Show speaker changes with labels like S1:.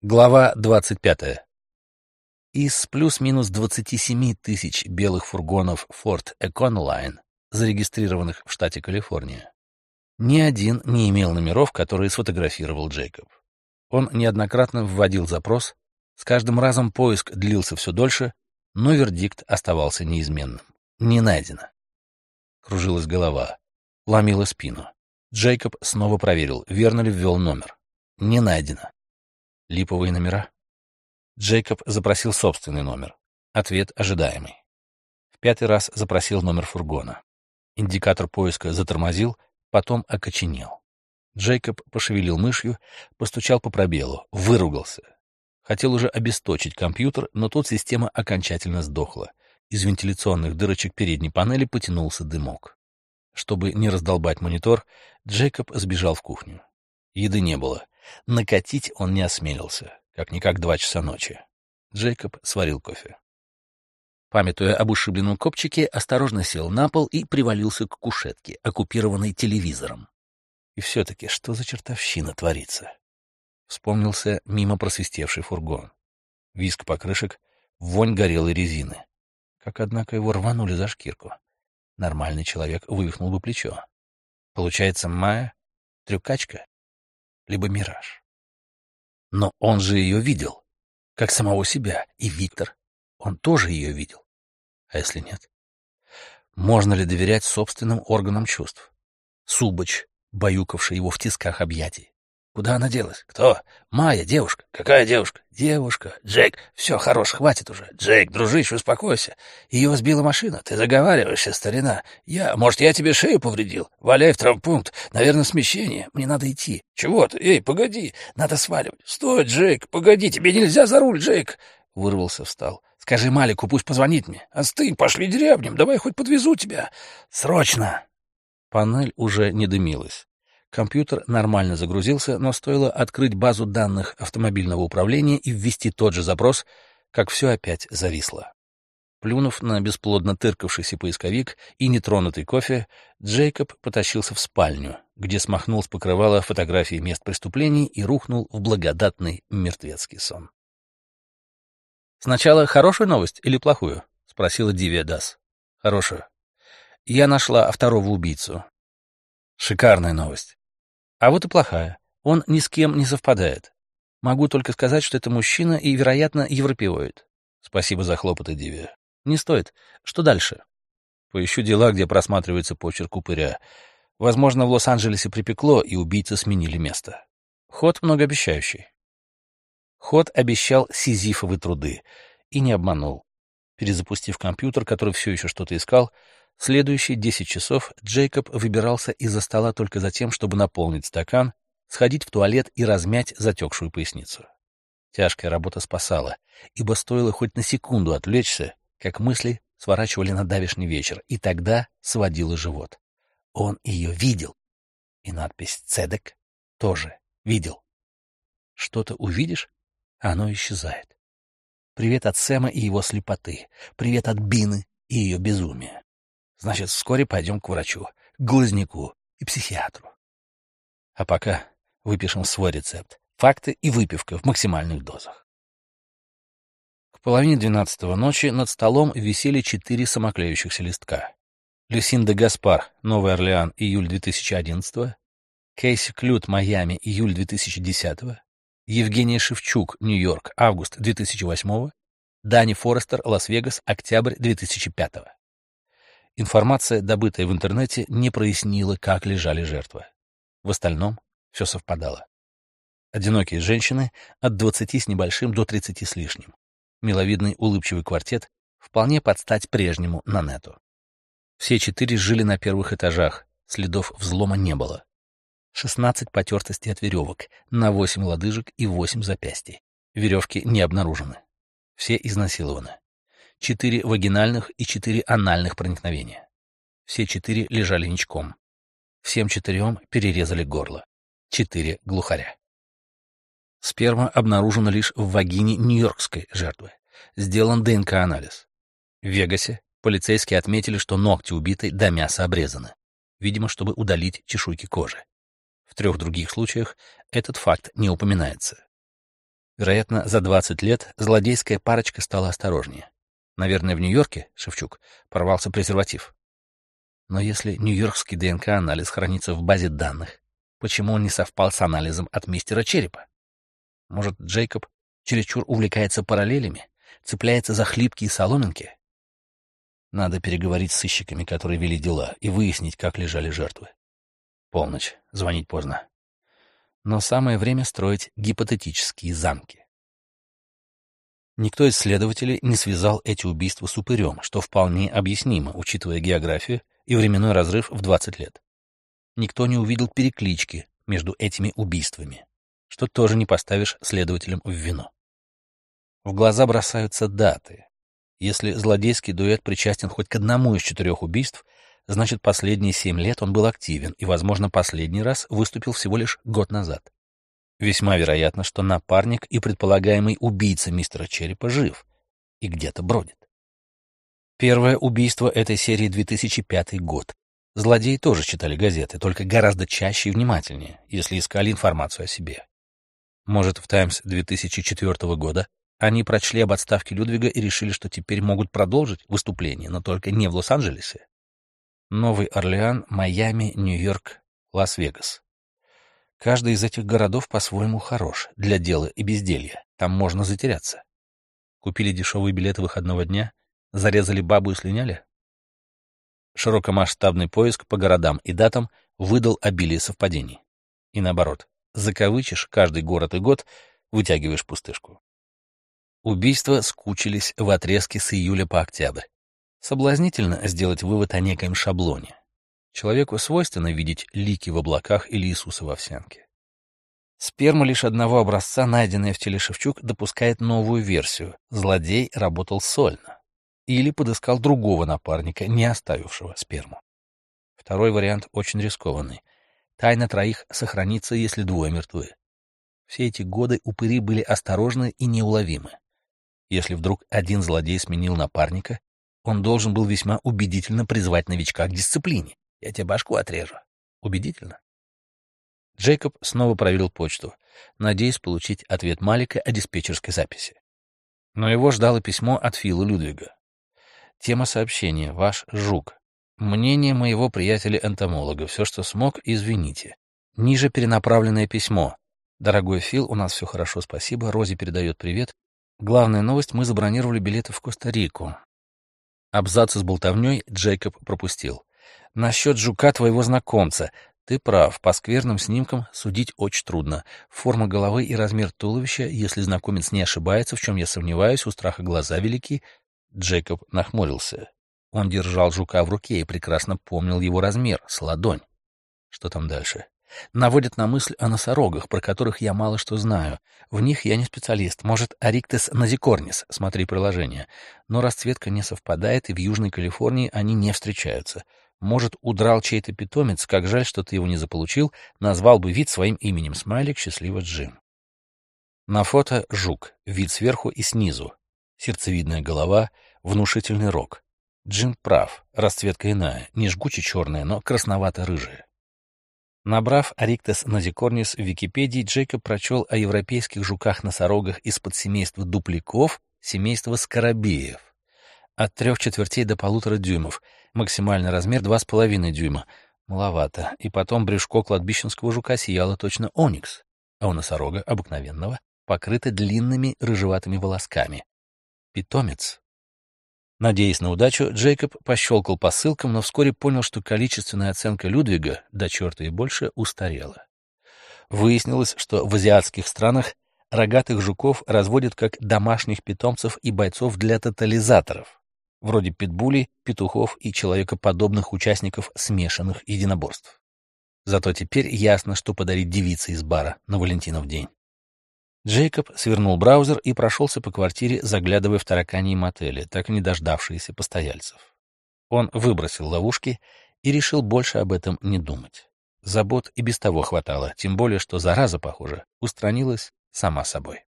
S1: Глава 25. Из плюс-минус 27 тысяч белых фургонов Ford Econoline, зарегистрированных в штате Калифорния, ни один не имел номеров, которые сфотографировал Джейкоб. Он неоднократно вводил запрос, с каждым разом поиск длился все дольше, но вердикт оставался неизменным. Не найдено. Кружилась голова, ломила спину. Джейкоб снова проверил, верно ли ввел номер. Не найдено. Липовые номера? Джейкоб запросил собственный номер. Ответ ожидаемый. В пятый раз запросил номер фургона. Индикатор поиска затормозил, потом окоченел. Джейкоб пошевелил мышью, постучал по пробелу, выругался. Хотел уже обесточить компьютер, но тут система окончательно сдохла. Из вентиляционных дырочек передней панели потянулся дымок. Чтобы не раздолбать монитор, Джейкоб сбежал в кухню. Еды не было. Накатить он не осмелился, как-никак два часа ночи. Джейкоб сварил кофе. Памятуя об ушибленном копчике, осторожно сел на пол и привалился к кушетке, оккупированной телевизором. И все-таки, что за чертовщина творится? Вспомнился мимо просвистевший фургон. Виск покрышек, вонь горелой резины. Как, однако, его рванули за шкирку. Нормальный человек вывихнул бы плечо. Получается, Майя — трюкачка? Либо мираж. Но он же ее видел, как самого себя, и Виктор, он тоже ее видел. А если нет? Можно ли доверять собственным органам чувств? Субач, баюкавший его в тисках объятий. Куда она делась? Кто? Майя, девушка. Какая девушка? Девушка. Джейк, все, хорош, хватит уже. Джейк, дружище, успокойся. Ее сбила машина. Ты заговариваешься, старина. Я, может, я тебе шею повредил? Валяй в травмпункт. Наверное, смещение. Мне надо идти. Чего ты? Эй, погоди. Надо сваливать. Стой, Джейк, погоди. Тебе нельзя за руль, Джейк. Вырвался, встал. Скажи Малику, пусть позвонит мне. Остынь, пошли дерябнем. Давай хоть подвезу тебя. Срочно. Панель уже не дымилась. Компьютер нормально загрузился, но стоило открыть базу данных автомобильного управления и ввести тот же запрос, как все опять зависло. Плюнув на бесплодно тыркавшийся поисковик и нетронутый кофе, Джейкоб потащился в спальню, где смахнул с покрывала фотографии мест преступлений и рухнул в благодатный мертвецкий сон. «Сначала хорошую новость или плохую?» — спросила Дивия Дас. «Хорошую. Я нашла второго убийцу. Шикарная новость. А вот и плохая. Он ни с кем не совпадает. Могу только сказать, что это мужчина и, вероятно, европеоид. Спасибо за хлопоты, Диви. Не стоит. Что дальше? Поищу дела, где просматривается почерк упыря. Возможно, в Лос-Анджелесе припекло, и убийцы сменили место. Ход многообещающий. Ход обещал сизифовы труды. И не обманул. Перезапустив компьютер, который все еще что-то искал, Следующие десять часов Джейкоб выбирался из-за стола только за тем, чтобы наполнить стакан, сходить в туалет и размять затекшую поясницу. Тяжкая работа спасала, ибо стоило хоть на секунду отвлечься, как мысли сворачивали на давишний вечер, и тогда сводило живот. Он ее видел. И надпись «Цедек» тоже видел. Что-то увидишь, оно исчезает. Привет от Сэма и его слепоты. Привет от Бины и ее безумия. Значит, вскоре пойдем к врачу, к глазнику и психиатру. А пока выпишем свой рецепт. Факты и выпивка в максимальных дозах. К половине двенадцатого ночи над столом висели четыре самоклеющихся листка. Люсинда Гаспар, Новый Орлеан, июль 2011 Кейси Клют, Майами, июль 2010 Евгения Шевчук, Нью-Йорк, август 2008 Дани Форестер, Лас-Вегас, октябрь 2005 Информация, добытая в интернете, не прояснила, как лежали жертвы. В остальном все совпадало. Одинокие женщины от 20 с небольшим до 30 с лишним. Миловидный улыбчивый квартет вполне под стать прежнему Нанету. Все четыре жили на первых этажах, следов взлома не было. 16 потертостей от веревок, на 8 лодыжек и 8 запястий. Веревки не обнаружены. Все изнасилованы четыре вагинальных и четыре анальных проникновения. Все четыре лежали ничком. Всем четырем перерезали горло. Четыре глухаря. Сперма обнаружена лишь в вагине нью-йоркской жертвы. Сделан ДНК-анализ. В Вегасе полицейские отметили, что ногти убитой до мяса обрезаны, видимо, чтобы удалить чешуйки кожи. В трех других случаях этот факт не упоминается. Вероятно, за 20 лет злодейская парочка стала осторожнее. Наверное, в Нью-Йорке, Шевчук, порвался презерватив. Но если нью-йоркский ДНК-анализ хранится в базе данных, почему он не совпал с анализом от мистера Черепа? Может, Джейкоб чересчур увлекается параллелями, цепляется за хлипкие соломинки? Надо переговорить с сыщиками, которые вели дела, и выяснить, как лежали жертвы. Полночь, звонить поздно. Но самое время строить гипотетические замки. Никто из следователей не связал эти убийства с упырем, что вполне объяснимо, учитывая географию и временной разрыв в 20 лет. Никто не увидел переклички между этими убийствами, что тоже не поставишь следователям в вину. В глаза бросаются даты. Если злодейский дуэт причастен хоть к одному из четырех убийств, значит, последние семь лет он был активен и, возможно, последний раз выступил всего лишь год назад. Весьма вероятно, что напарник и предполагаемый убийца мистера Черепа жив и где-то бродит. Первое убийство этой серии 2005 год. Злодеи тоже читали газеты, только гораздо чаще и внимательнее, если искали информацию о себе. Может, в «Таймс» 2004 года они прочли об отставке Людвига и решили, что теперь могут продолжить выступление, но только не в Лос-Анджелесе. Новый Орлеан, Майами, Нью-Йорк, Лас-Вегас. Каждый из этих городов по-своему хорош для дела и безделья. Там можно затеряться. Купили дешевые билеты выходного дня, Зарезали бабу и слиняли? Широкомасштабный поиск по городам и датам выдал обилие совпадений. И наоборот, закавычишь каждый город и год, вытягиваешь пустышку. Убийства скучились в отрезке с июля по октябрь. Соблазнительно сделать вывод о некоем шаблоне. Человеку свойственно видеть лики в облаках или Иисуса в овсянке. Сперма лишь одного образца, найденная в теле Шевчук, допускает новую версию. Злодей работал сольно или подыскал другого напарника, не оставившего сперму. Второй вариант очень рискованный. Тайна троих сохранится, если двое мертвы. Все эти годы упыри были осторожны и неуловимы. Если вдруг один злодей сменил напарника, он должен был весьма убедительно призвать новичка к дисциплине. Я тебе башку отрежу. Убедительно? Джейкоб снова проверил почту, надеясь получить ответ Малика о диспетчерской записи. Но его ждало письмо от Фила Людвига. Тема сообщения. Ваш жук. Мнение моего приятеля-энтомолога. Все, что смог, извините. Ниже перенаправленное письмо. Дорогой Фил, у нас все хорошо, спасибо. Рози передает привет. Главная новость, мы забронировали билеты в Коста-Рику. Абзацы с болтовней Джейкоб пропустил. Насчет жука твоего знакомца. Ты прав, по скверным снимкам судить очень трудно. Форма головы и размер туловища, если знакомец не ошибается, в чем я сомневаюсь, у страха глаза велики, Джейкоб нахмурился. Он держал жука в руке и прекрасно помнил его размер, с ладонь. Что там дальше? Наводит на мысль о носорогах, про которых я мало что знаю. В них я не специалист. Может, Ариктес назикорнис, смотри приложение. Но расцветка не совпадает, и в Южной Калифорнии они не встречаются. Может, удрал чей-то питомец, как жаль, что ты его не заполучил, назвал бы вид своим именем. Смайлик, счастливо Джим. На фото жук, вид сверху и снизу, сердцевидная голова, внушительный рог. Джим прав, расцветка иная, не жгуче черная, но красновато-рыжая. Набрав Ариктес назикорнис в Википедии, Джейкоб прочел о европейских жуках-носорогах из подсемейства дупляков, семейства скоробеев. От трех четвертей до полутора дюймов, максимальный размер два с половиной дюйма. Маловато. И потом брюшко кладбищенского жука сияло точно оникс, а у носорога обыкновенного покрыто длинными рыжеватыми волосками, питомец. Надеясь на удачу, Джейкоб пощелкал по ссылкам, но вскоре понял, что количественная оценка Людвига, до черта и больше, устарела. Выяснилось, что в азиатских странах рогатых жуков разводят как домашних питомцев и бойцов для тотализаторов, вроде питбулей, петухов и человекоподобных участников смешанных единоборств. Зато теперь ясно, что подарить девице из бара на Валентинов день. Джейкоб свернул браузер и прошелся по квартире, заглядывая в тараканьи мотели, так и не дождавшиеся постояльцев. Он выбросил ловушки и решил больше об этом не думать. Забот и без того хватало, тем более, что зараза, похоже, устранилась сама собой.